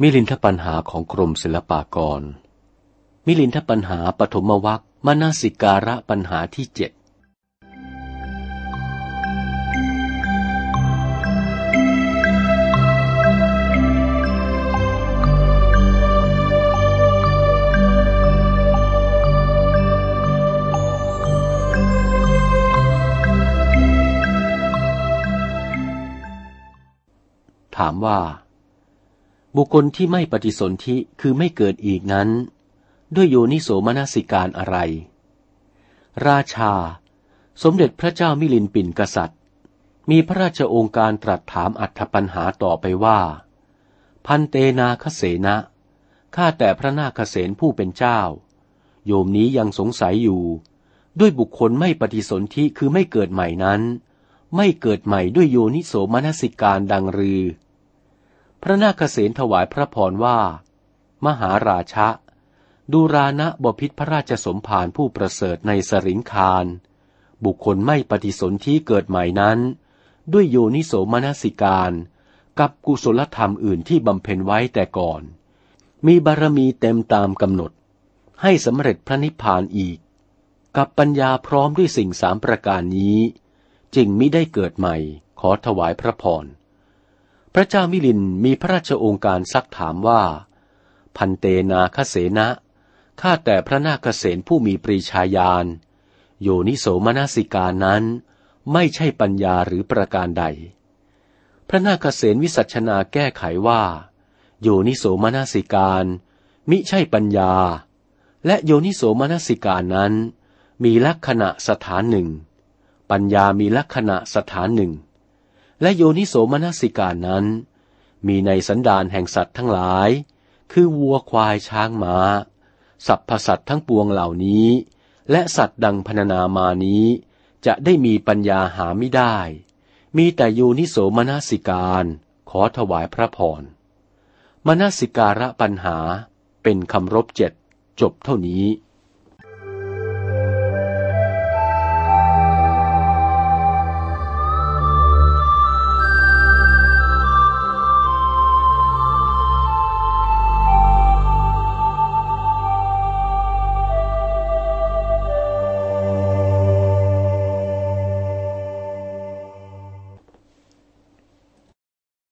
มิลินทปัญหาของกรมศิลปากร มิลินทปัญหาปฐมวัคมนสิการะปัญหาที่เจ็ดถามว่า บุคคลที่ไม่ปฏิสนธิคือไม่เกิดอีกนั้น ด้วยโยนิโสมนสิการอะไร ราชา สมเด็จพระเจ้ามิลินปินกษัตริย์ มีพระราชองค์การตรัสถามอัธปัญหาต่อไปว่า พันเตนาคเสนะข้าแต่พระนาคเสนผู้เป็นเจ้า โยมนี้ยังสงสัยอยู่ ด้วยบุคคลไม่ปฏิสนธิคือไม่เกิดใหม่นั้น ไม่เกิดใหม่ด้วยโยนิโสมนสิการดังรือ พระนาคเษนถวายพระพรว่า มหาราชะ ดูรานะบพิษพระราชสมภารผู้ประเสริฐในสริงคารบุคคลไม่ปฏิสนธิเกิดใหม่นั้น ด้วยโยนิโสมนสิการ กับกุศลธรรมอื่นที่บำเพ็ญไว้แต่ก่อน มีบารมีเต็มตามกำหนด ให้สำเร็จพระนิพพานอีก กับปัญญาพร้อมด้วยสิ่งสามประการนี้ จึงมิได้เกิดใหม่ขอถวายพระพร พระเจ้ามิลินมีพระราชโองการซักถามว่า พันเตนาคเสนะข้าแต่พระนาคเสนผู้มีปรีชาญาณโยนิโสมนสิกานั้น ไม่ใช่ปัญญาหรือประการใด พระนาคเสนวิสัชนาแก้ไขว่า โยนิโสมนสิการมิใช่ปัญญา และโยนิโสมนสิการนั้น มีลักษณะสถานหนึ่ง ปัญญามีลักษณะสถานหนึ่ง และโยนิโสมนสิการนั้น มีในสันดานแห่งสัตว์ทั้งหลาย คือวัวควายช้างมา้า สัพพสัตทั้งปวงเหล่านี้ และสัตว์ดังพรรณนามานี้ จะได้มีปัญญาหาไม่ได้ มีแต่โยนิโสมนสิการขอถวายพระพรมนสิการะปัญหาเป็นคำรบเจ็ดจบเท่านี้